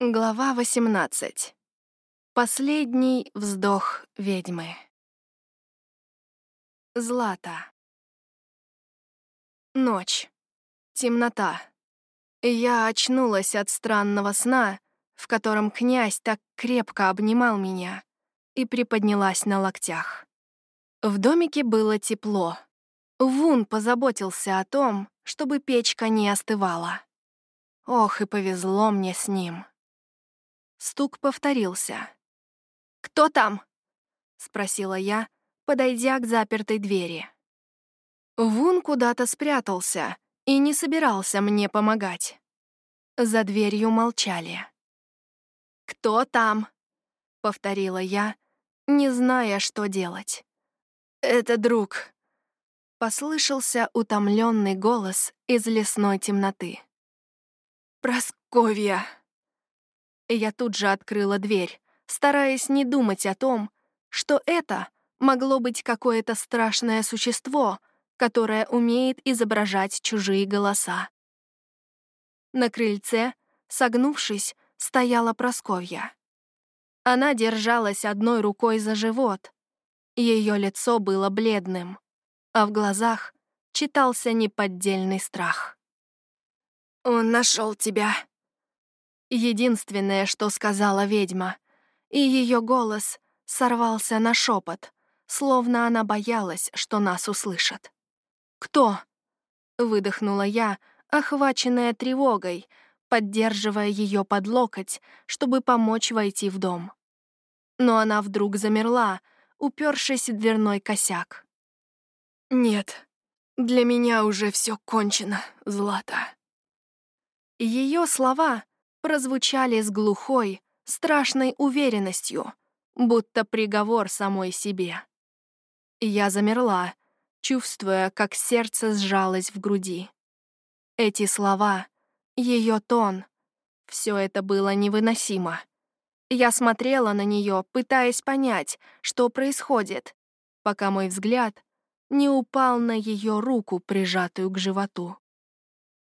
Глава 18. Последний вздох ведьмы. Злата. Ночь. Темнота. Я очнулась от странного сна, в котором князь так крепко обнимал меня, и приподнялась на локтях. В домике было тепло. Вун позаботился о том, чтобы печка не остывала. Ох, и повезло мне с ним. Стук повторился. «Кто там?» — спросила я, подойдя к запертой двери. Вун куда-то спрятался и не собирался мне помогать. За дверью молчали. «Кто там?» — повторила я, не зная, что делать. «Это друг», — послышался утомленный голос из лесной темноты. «Просковья!» Я тут же открыла дверь, стараясь не думать о том, что это могло быть какое-то страшное существо, которое умеет изображать чужие голоса. На крыльце, согнувшись, стояла Просковья. Она держалась одной рукой за живот. Ее лицо было бледным, а в глазах читался неподдельный страх. «Он нашел тебя», Единственное, что сказала ведьма, и ее голос сорвался на шепот, словно она боялась, что нас услышат. «Кто?» — выдохнула я, охваченная тревогой, поддерживая ее под локоть, чтобы помочь войти в дом. Но она вдруг замерла, упершись в дверной косяк. «Нет, для меня уже все кончено, Злата». Ее слова прозвучали с глухой, страшной уверенностью, будто приговор самой себе. Я замерла, чувствуя, как сердце сжалось в груди. Эти слова, ее тон, все это было невыносимо. Я смотрела на нее, пытаясь понять, что происходит, пока мой взгляд не упал на ее руку, прижатую к животу.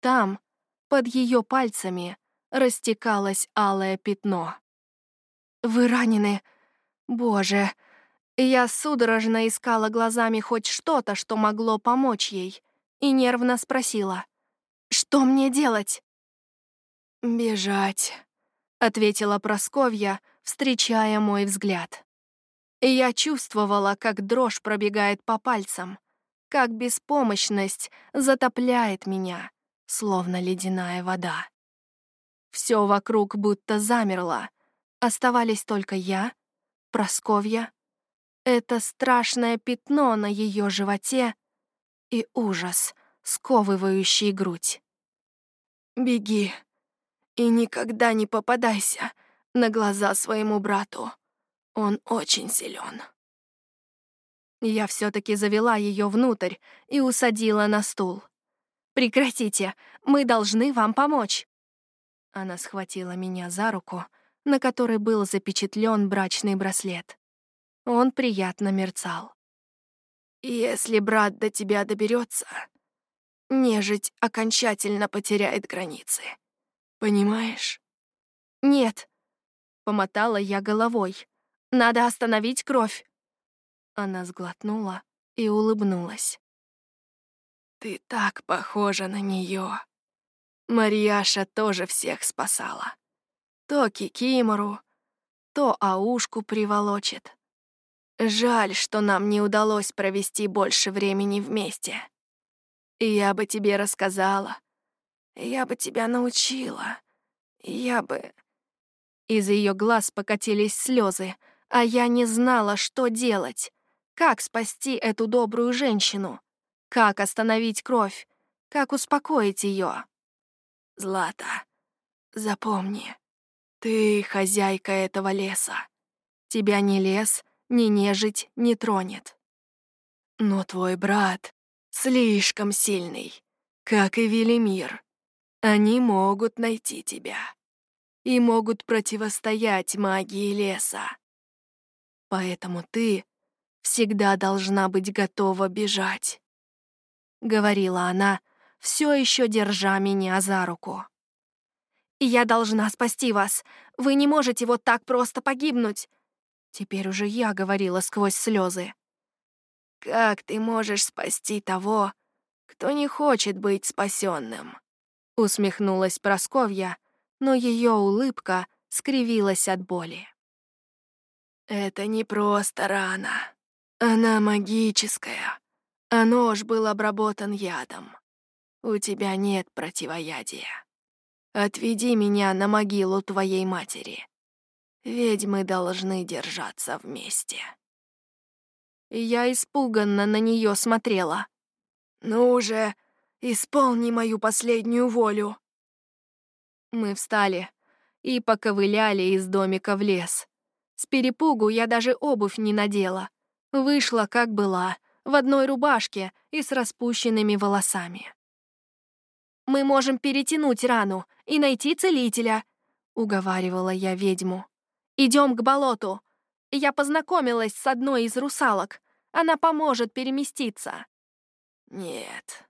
Там, под ее пальцами, растекалось алое пятно. «Вы ранены? Боже!» Я судорожно искала глазами хоть что-то, что могло помочь ей, и нервно спросила, «Что мне делать?» «Бежать», — ответила Просковья, встречая мой взгляд. Я чувствовала, как дрожь пробегает по пальцам, как беспомощность затопляет меня, словно ледяная вода. Все вокруг будто замерло. Оставались только я, Просковья, это страшное пятно на ее животе и ужас, сковывающий грудь. «Беги и никогда не попадайся на глаза своему брату. Он очень силен. Я все-таки завела ее внутрь и усадила на стул. «Прекратите, мы должны вам помочь». Она схватила меня за руку, на которой был запечатлен брачный браслет. Он приятно мерцал. «Если брат до тебя доберется, нежить окончательно потеряет границы. Понимаешь?» «Нет», — помотала я головой. «Надо остановить кровь». Она сглотнула и улыбнулась. «Ты так похожа на нее. Марьяша тоже всех спасала. То Кикимору, то Аушку приволочит. Жаль, что нам не удалось провести больше времени вместе. Я бы тебе рассказала. Я бы тебя научила. Я бы... Из ее глаз покатились слезы, а я не знала, что делать. Как спасти эту добрую женщину? Как остановить кровь? Как успокоить ее? Злата, запомни, ты хозяйка этого леса. Тебя ни лес, ни нежить не тронет. Но твой брат слишком сильный, как и Велимир. Они могут найти тебя и могут противостоять магии леса. Поэтому ты всегда должна быть готова бежать. Говорила она, все еще держа меня за руку. Я должна спасти вас. Вы не можете вот так просто погибнуть. Теперь уже я говорила сквозь слезы. Как ты можешь спасти того, кто не хочет быть спасенным? Усмехнулась Просковья, но ее улыбка скривилась от боли. Это не просто рана. Она магическая, а нож был обработан ядом. У тебя нет противоядия. Отведи меня на могилу твоей матери. Ведьмы должны держаться вместе. Я испуганно на нее смотрела. «Ну уже, исполни мою последнюю волю!» Мы встали и поковыляли из домика в лес. С перепугу я даже обувь не надела. Вышла, как была, в одной рубашке и с распущенными волосами. «Мы можем перетянуть рану и найти целителя», — уговаривала я ведьму. «Идем к болоту. Я познакомилась с одной из русалок. Она поможет переместиться». «Нет,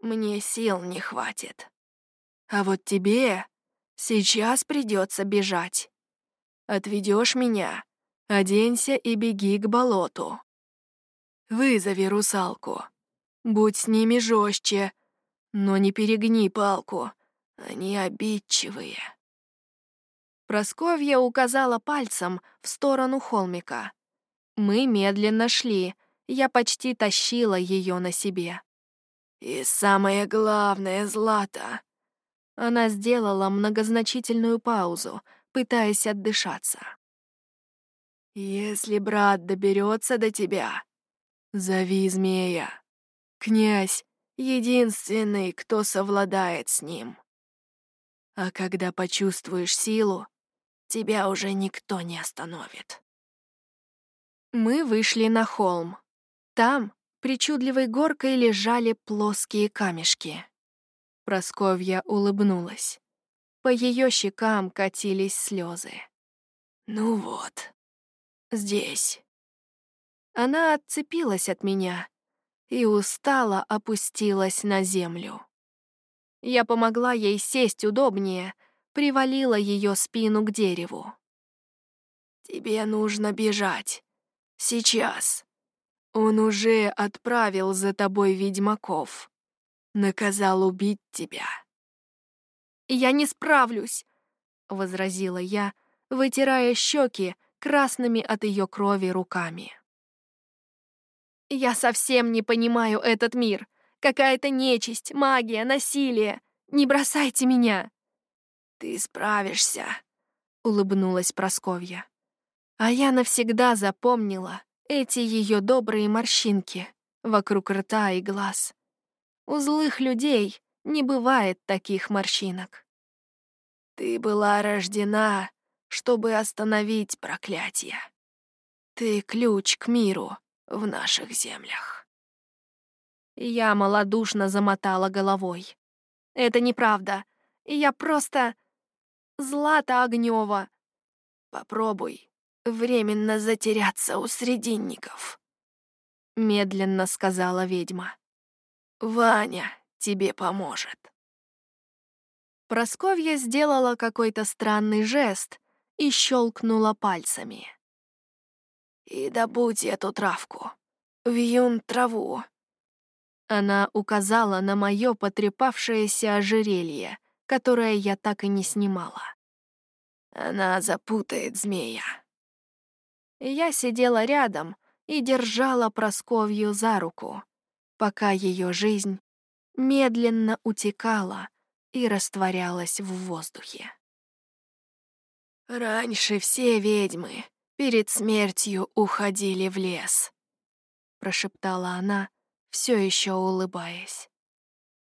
мне сил не хватит. А вот тебе сейчас придется бежать. Отведешь меня, оденься и беги к болоту. Вызови русалку. Будь с ними жестче, но не перегни палку, они обидчивые. Просковья указала пальцем в сторону холмика. Мы медленно шли, я почти тащила ее на себе. «И самое главное, Злата!» Она сделала многозначительную паузу, пытаясь отдышаться. «Если брат доберется до тебя, зови змея. Князь — единственный, кто совладает с ним. А когда почувствуешь силу, тебя уже никто не остановит». Мы вышли на холм. Там причудливой горкой лежали плоские камешки. Просковья улыбнулась. По ее щекам катились слезы. «Ну вот, здесь». Она отцепилась от меня и устало опустилась на землю. Я помогла ей сесть удобнее, привалила ее спину к дереву. «Тебе нужно бежать. Сейчас. Он уже отправил за тобой ведьмаков. Наказал убить тебя». «Я не справлюсь», — возразила я, вытирая щеки красными от ее крови руками. «Я совсем не понимаю этот мир. Какая-то нечисть, магия, насилие. Не бросайте меня!» «Ты справишься», — улыбнулась Просковья. А я навсегда запомнила эти ее добрые морщинки вокруг рта и глаз. У злых людей не бывает таких морщинок. Ты была рождена, чтобы остановить проклятие. Ты ключ к миру в наших землях. Я малодушно замотала головой. Это неправда. Я просто... Злата Огнева. Попробуй временно затеряться у срединников. Медленно сказала ведьма. Ваня тебе поможет. Просковья сделала какой-то странный жест и щелкнула пальцами. «И добудь эту травку. Вьюн траву». Она указала на мое потрепавшееся ожерелье, которое я так и не снимала. Она запутает змея. Я сидела рядом и держала Просковью за руку, пока ее жизнь медленно утекала и растворялась в воздухе. «Раньше все ведьмы перед смертью уходили в лес», — прошептала она, все еще улыбаясь.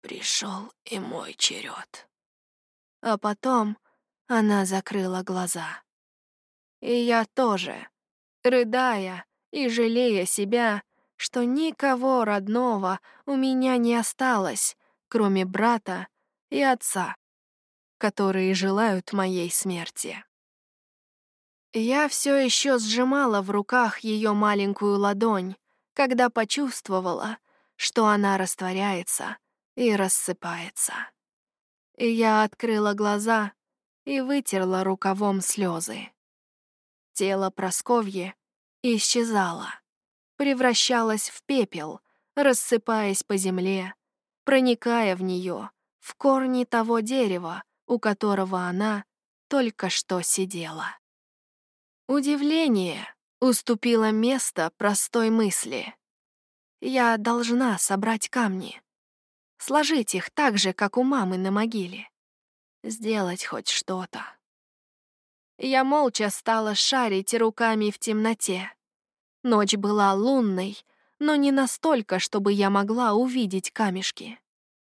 Пришел и мой черед. А потом она закрыла глаза. И я тоже, рыдая и жалея себя, что никого родного у меня не осталось, кроме брата и отца, которые желают моей смерти. Я все еще сжимала в руках ее маленькую ладонь, когда почувствовала, что она растворяется и рассыпается. И я открыла глаза и вытерла рукавом слезы. Тело Просковьи исчезало, превращалось в пепел, рассыпаясь по земле, проникая в нее, в корни того дерева, у которого она только что сидела. Удивление уступило место простой мысли. Я должна собрать камни, сложить их так же, как у мамы на могиле, сделать хоть что-то. Я молча стала шарить руками в темноте. Ночь была лунной, но не настолько, чтобы я могла увидеть камешки.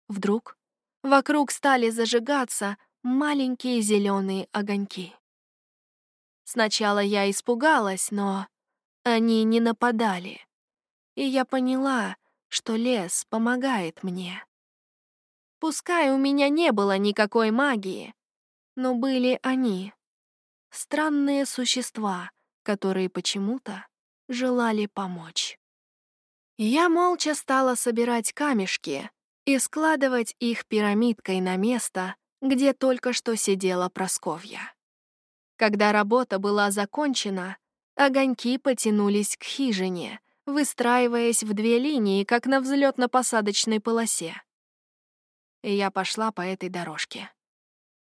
Вдруг вокруг стали зажигаться маленькие зеленые огоньки. Сначала я испугалась, но они не нападали. И я поняла, что лес помогает мне. Пускай у меня не было никакой магии, но были они. Странные существа, которые почему-то желали помочь. Я молча стала собирать камешки и складывать их пирамидкой на место, где только что сидела Просковья. Когда работа была закончена, огоньки потянулись к хижине, выстраиваясь в две линии, как на взлетно-посадочной полосе. И я пошла по этой дорожке.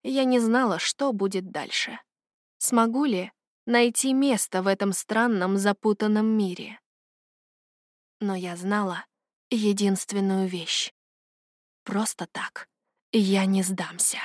Я не знала, что будет дальше. Смогу ли найти место в этом странном запутанном мире? но я знала единственную вещь. Просто так я не сдамся.